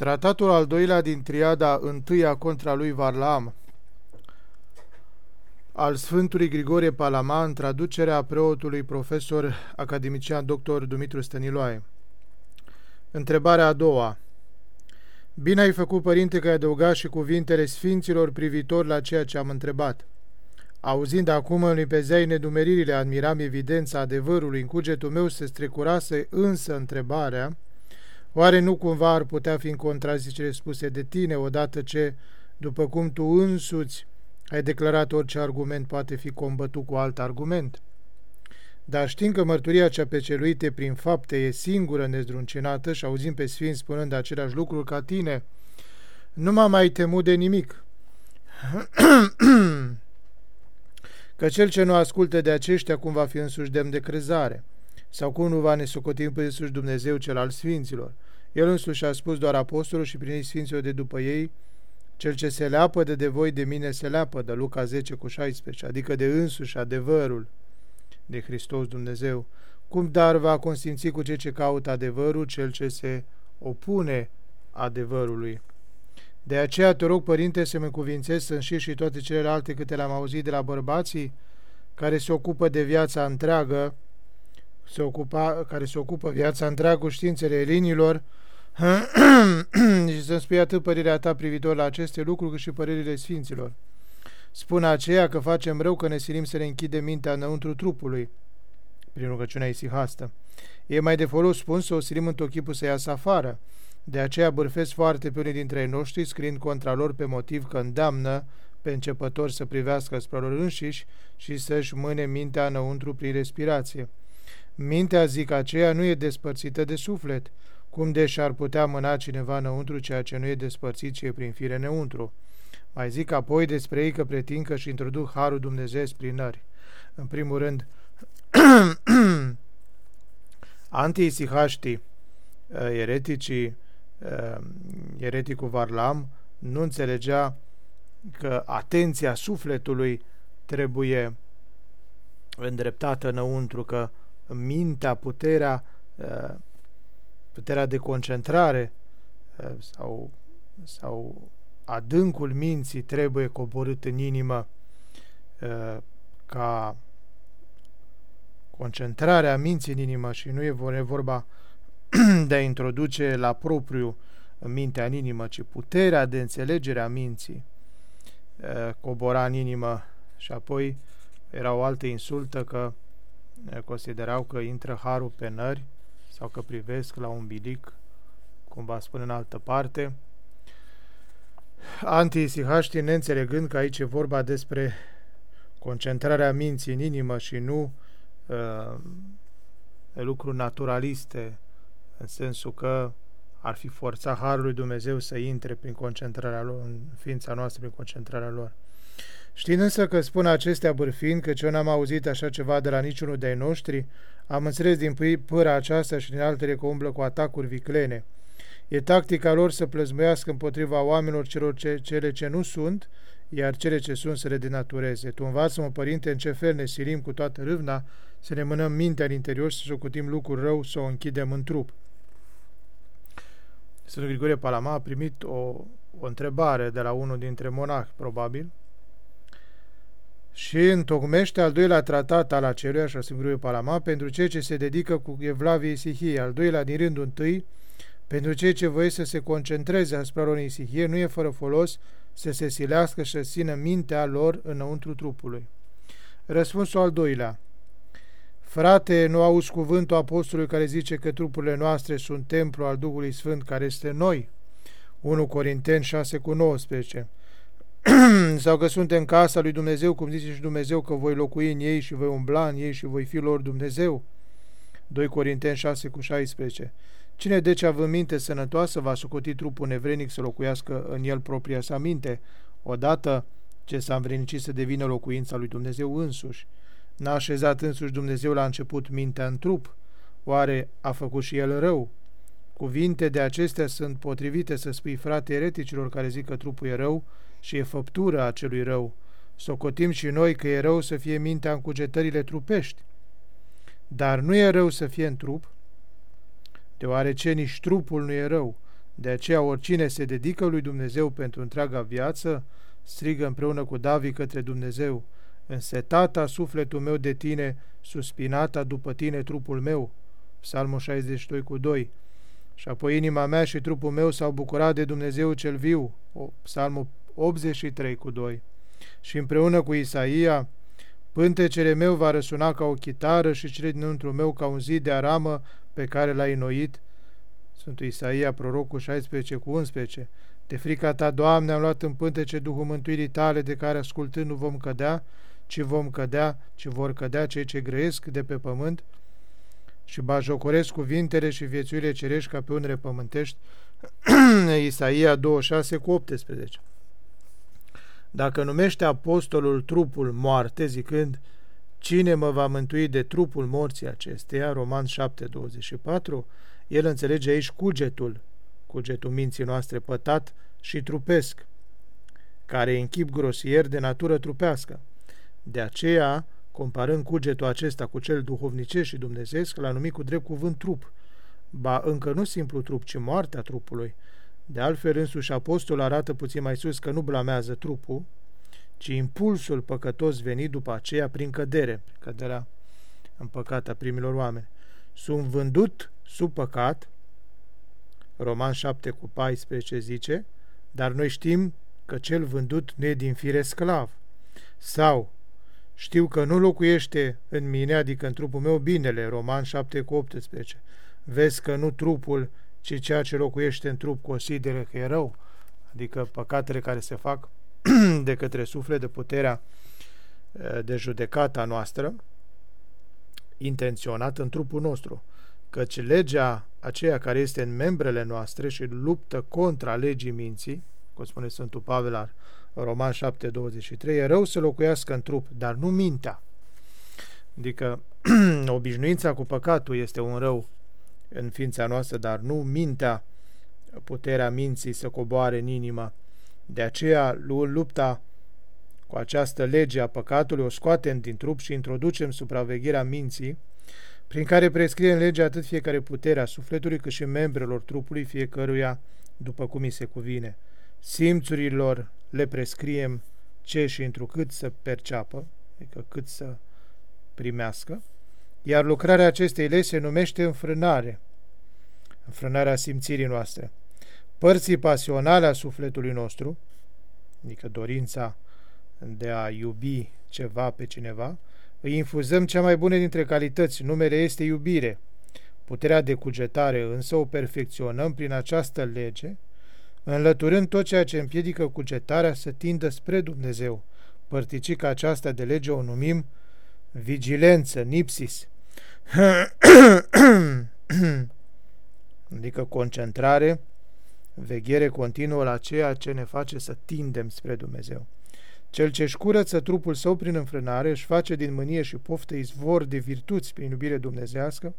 Tratatul al doilea din triada întâia contra lui Varlam al Sfântului Grigorie Palama în traducerea preotului profesor academician dr. Dumitru Stăniloae. Întrebarea a doua. Bine ai făcut, părinte, că ai adăugat și cuvintele sfinților privitor la ceea ce am întrebat. Auzind acum în limpezei nedumeririle, admiram evidența adevărului, în cugetul meu se strecurase însă întrebarea, oare nu cumva ar putea fi în contrazicere spuse de tine, odată ce, după cum tu însuți ai declarat orice argument poate fi combătut cu alt argument? Dar știind că mărturia cea peceluite prin fapte e singură nezdruncinată și auzim pe sfinți spunând același lucruri ca tine, nu m-am mai temut de nimic. că cel ce nu ascultă de aceștia cum va fi însuși demn de crezare, sau cum nu va ne socoti pe însuși Dumnezeu cel al Sfinților. El însuși a spus doar apostolul și prin ei Sfinților de după ei, cel ce se leapă de voi de mine se leapă, de Luca 10 cu 16, adică de însuși adevărul de Hristos Dumnezeu. Cum dar va consimți cu cei ce caută adevărul, cel ce se opune adevărului? De aceea te rog, Părinte, să mă cuvințez să înșir și toate celelalte câte le-am auzit de la bărbații care se ocupă de viața întreagă, se ocupa, care se ocupă viața întreagă cu științele elinilor și să-mi spui atât părerea ta privitor la aceste lucruri cât și părerile sfinților. Spune aceea că facem rău că ne silim să ne închidem mintea înăuntru trupului, prin rugăciunea isihastă. E mai de folos spun să o silim într-o chipul să iasă afară, de aceea bârfesc foarte pe unii dintre ei noștri, scriind contra lor pe motiv că îndeamnă pe începători să privească spre lor înșiși și să-și mâne mintea înăuntru prin respirație. Mintea, zic aceea, nu e despărțită de suflet, cum deși ar putea mâna cineva înăuntru ceea ce nu e despărțit ce e prin fire înăuntru. Mai zic apoi despre ei că pretind că și introduc Harul Dumnezeu prin nări. În primul rând, anti-isihaștii, uh, ereticii, Ehm, ereticul Varlam nu înțelegea că atenția sufletului trebuie îndreptată înăuntru, că mintea, puterea, ehm, puterea de concentrare ehm, sau, sau adâncul minții trebuie coborât în inimă ca concentrarea minții în inimă și nu e vorba de a introduce la propriu mintea în inimă, ci puterea de înțelegere a minții cobora în inimă. Și apoi era o altă insultă că considerau că intră harul pe nări sau că privesc la un bilic, cum va spune în altă parte. Anti-isihaștii, neînțelegând că aici e vorba despre concentrarea minții în inimă și nu uh, lucruri naturaliste, în sensul că ar fi forța Harul lui Dumnezeu să intre prin concentrarea lor, în ființa noastră, prin concentrarea lor. Știind însă că spun acestea bârfind, că eu n-am auzit așa ceva de la niciunul de-ai noștri, am înțeles din pâra aceasta și din altele că umblă cu atacuri viclene. E tactica lor să plăzmuiască împotriva oamenilor celor ce, cele ce nu sunt, iar cele ce sunt să le denatureze. Tu învață-mă, Părinte, în ce fel ne silim cu toată râvna să ne mânăm mintea în interior și să socotim lucruri rău, să o închidem în trup. Sfântul Grigorie Palama a primit o, o întrebare de la unul dintre monahi, probabil, și întocmește al doilea tratat al acelui, așa Sfântul Grigorie Palama, pentru cei ce se dedică cu Evlavie Isihie, al doilea din rândul întâi, pentru cei ce voi să se concentreze asupra lor Isihie, nu e fără folos să se silească și să țină mintea lor înăuntru trupului. Răspunsul al doilea. Frate, nu auzi cuvântul apostolului care zice că trupurile noastre sunt templu al Duhului Sfânt care este noi? 1 Corinteni 6 cu 19 sau că suntem casa lui Dumnezeu, cum zice și Dumnezeu că voi locui în ei și voi umbla în ei și voi fi lor Dumnezeu. 2 Corinteni 6 cu 16 Cine deci având minte sănătoasă va socoti trupul nevrenic să locuiască în el propria sa minte, odată ce s-a învrenicit să devină locuința lui Dumnezeu însuși. N-a așezat însuși Dumnezeu la început mintea în trup? Oare a făcut și el rău? Cuvinte de acestea sunt potrivite să spui frate ereticilor care zic că trupul e rău și e făptura acelui rău. Socotim și noi că e rău să fie mintea în cugetările trupești. Dar nu e rău să fie în trup, deoarece nici trupul nu e rău, De aceea oricine se dedică lui Dumnezeu pentru întreaga viață, strigă împreună cu David către Dumnezeu, însetata sufletul meu de tine, suspinata după tine trupul meu. Psalmul 62 cu 2. Și apoi inima mea și trupul meu s-au bucurat de Dumnezeu cel viu. Psalmul 83 cu 2. Și împreună cu Isaia, pântecele meu va răsuna ca o chitară și cele dinăuntru meu ca un zid de aramă pe care l-ai înnoit. Sfântul Isaia, prorocul 16 cu 11. De frica ta, Doamne, am luat în pântece Duhul mântuirii tale, de care ascultând nu vom cădea, ci vom cădea, ci vor cădea cei ce grăiesc de pe pământ și bajocoresc cuvintele și viețurile cerești ca pe unele pământești. Isaia 26 cu 18. Dacă numește apostolul trupul moarte, zicând, Cine mă va mântui de trupul morții acesteia? Roman 7, 24, el înțelege aici cugetul, cugetul minții noastre pătat și trupesc, care e în chip grosier de natură trupească. De aceea, comparând cugetul acesta cu cel duhovnicesc și dumnezeesc, l-a numit cu drept cuvânt trup. Ba, încă nu simplu trup, ci moartea trupului. De altfel, însuși apostol arată puțin mai sus că nu blamează trupul, ci impulsul păcătos venit după aceea prin cădere, căderea în păcat a primilor oameni. Sunt vândut sub păcat, Roman 7 cu 14 zice, dar noi știm că cel vândut nu e din fire sclav. Sau, știu că nu locuiește în mine, adică în trupul meu, binele, Roman 7 cu 18. Vezi că nu trupul, ci ceea ce locuiește în trup consideră că e rău, adică păcatele care se fac de către suflet, de puterea de judecata noastră, intenționat în trupul nostru, căci legea aceea care este în membrele noastre și luptă contra legii minții, cum spune Sfântul Pavel la Roman 7.23, e rău să locuiască în trup, dar nu mintea. Adică obișnuința cu păcatul este un rău în ființa noastră, dar nu mintea, puterea minții să coboare în inimă. De aceea, lupta cu această lege a păcatului o scoatem din trup și introducem supravegherea minții, prin care prescrie în lege atât fiecare putere a sufletului, cât și membrelor trupului fiecăruia după cum îi se cuvine. Simțurilor le prescriem ce și întrucât să perceapă, adică cât să primească, iar lucrarea acestei lei se numește înfrânare, înfrânarea simțirii noastre. Părții pasionale a sufletului nostru, adică dorința de a iubi ceva pe cineva, îi infuzăm cea mai bună dintre calități, numele este iubire. Puterea de cugetare însă o perfecționăm prin această lege, înlăturând tot ceea ce împiedică cugetarea să tindă spre Dumnezeu. Părticica aceasta de lege o numim vigilență, nipsis, adică concentrare, veghere continuă la ceea ce ne face să tindem spre Dumnezeu. Cel ce își curăță trupul său prin înfrânare își face din mânie și poftă izvor de virtuți prin iubire dumnezească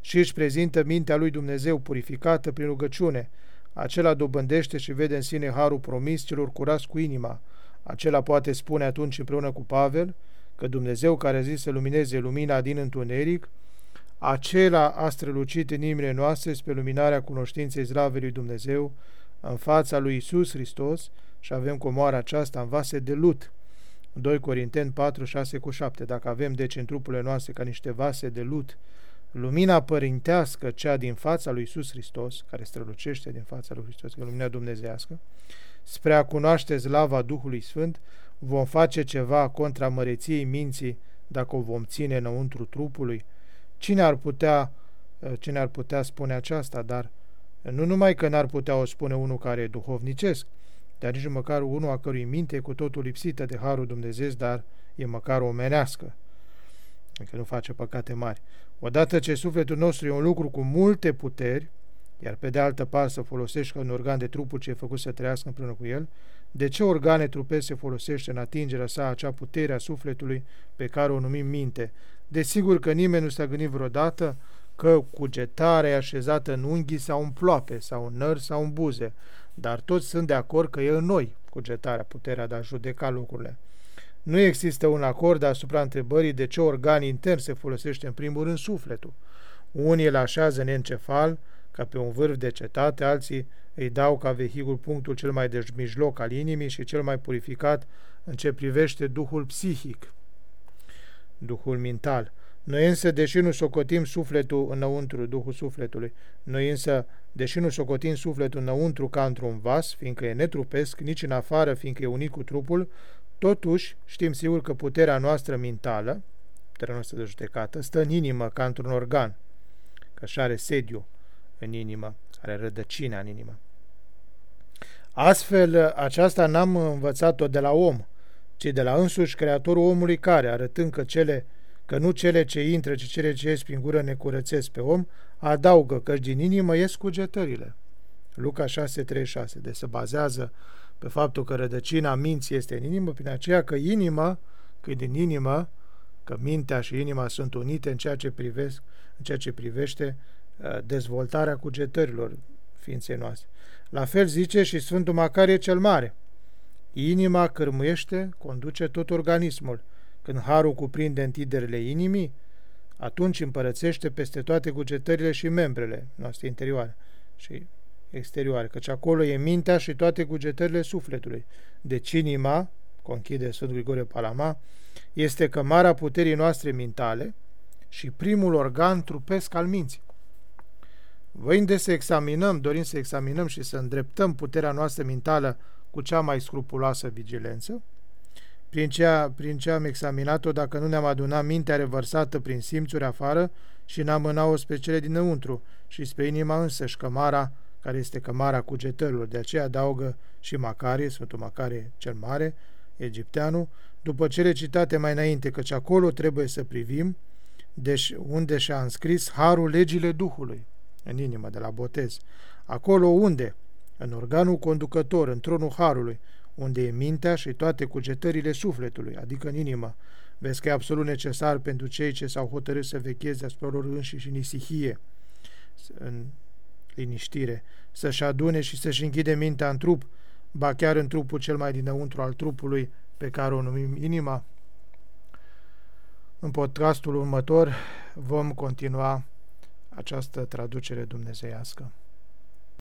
și își prezintă mintea lui Dumnezeu purificată prin rugăciune. Acela dobândește și vede în sine harul promis celor curați cu inima. Acela poate spune atunci împreună cu Pavel că Dumnezeu care a zis să lumineze lumina din întuneric, acela a strălucit în inimile noastre spre luminarea cunoștinței slavei lui Dumnezeu în fața lui Isus Hristos, și avem comoara aceasta în vase de lut. 2 Corinteni 4, 6 cu 7. Dacă avem deci în trupurile noastre ca niște vase de lut, lumina părintească, cea din fața lui Isus Hristos, care strălucește din fața lui Hristos, că lumina dumnezească, spre a cunoaște slava Duhului Sfânt, vom face ceva contra măreției minții dacă o vom ține înăuntru trupului. Cine ar putea, cine ar putea spune aceasta, dar nu numai că n-ar putea o spune unul care e duhovnicesc, dar nici măcar unul a cărui minte e cu totul lipsită de Harul Dumnezeu, dar e măcar omenească, adică nu face păcate mari. Odată ce sufletul nostru e un lucru cu multe puteri, iar pe de altă parte să folosești ca un organ de trupul ce e făcut să trăiască împreună cu el, de ce organe trupesc se folosește în atingerea sa acea putere a sufletului pe care o numim minte? Desigur că nimeni nu s-a gândit vreodată că cugetarea e așezată în unghii sau în ploape, sau în nări sau în buze, dar toți sunt de acord că e în noi cugetarea, puterea de a judeca lucrurile. Nu există un acord asupra întrebării de ce organ intern se folosește în primul rând sufletul. Unii îl așează în encefal, ca pe un vârf de cetate, alții îi dau ca vehicul punctul cel mai de mijloc al inimii și cel mai purificat în ce privește duhul psihic, duhul mental. Noi însă, deși nu socotim sufletul înăuntru, Duhul sufletului, noi însă, deși nu socotim sufletul înăuntru ca într-un vas, fiindcă e netrupesc, nici în afară, fiindcă e unit cu trupul, totuși știm sigur că puterea noastră mentală, puterea noastră de judecată, stă în inimă ca într-un organ, că și are sediu în inimă, are rădăcina în inimă. Astfel, aceasta n-am învățat-o de la om, ci de la însuși Creatorul omului care, arătând că cele că nu cele ce intră, ci cele ce ies prin gură ne curățesc pe om, adaugă că din inimă ies cugetările. Luca 6.36. Deci se bazează pe faptul că rădăcina minții este în inimă, prin aceea că inima, că din inimă, că mintea și inima sunt unite în ceea ce, privesc, în ceea ce privește uh, dezvoltarea cugetărilor ființei noastre. La fel zice și Sfântul Macarie cel Mare. Inima cârmuiește, conduce tot organismul. Când harul cuprinde întiderile inimii, atunci împărățește peste toate cugetările și membrele noastre interioare și exterioare, căci acolo e mintea și toate cugetările sufletului. Deci inima, conchide Sfântul Grigore Palama, este cămara puterii noastre mintale și primul organ trupesc al minții. Voind de să examinăm, dorim să examinăm și să îndreptăm puterea noastră mentală cu cea mai scrupuloasă vigilență, prin ce, a, prin ce am examinat-o dacă nu ne-am adunat mintea revărsată prin simțuri afară și n-am mânat-o spre cele dinăuntru și spre inima însăși, cămara, care este cămara cugetărilor. De aceea adaugă și Macarie, Sfântul Macarie cel Mare, egipteanul, după cele citate mai înainte, căci acolo trebuie să privim, deci unde și-a înscris harul legile Duhului, în inimă, de la botez. Acolo unde? În organul conducător, în tronul harului, unde e mintea și toate cugetările sufletului, adică în inimă. Vezi că e absolut necesar pentru cei ce s-au hotărât să vecheze asupra lor înșiși în isihie, în liniștire, să-și adune și să-și închide mintea în trup, ba chiar în trupul cel mai dinăuntru al trupului pe care o numim inima. În podcastul următor vom continua această traducere dumnezeiască.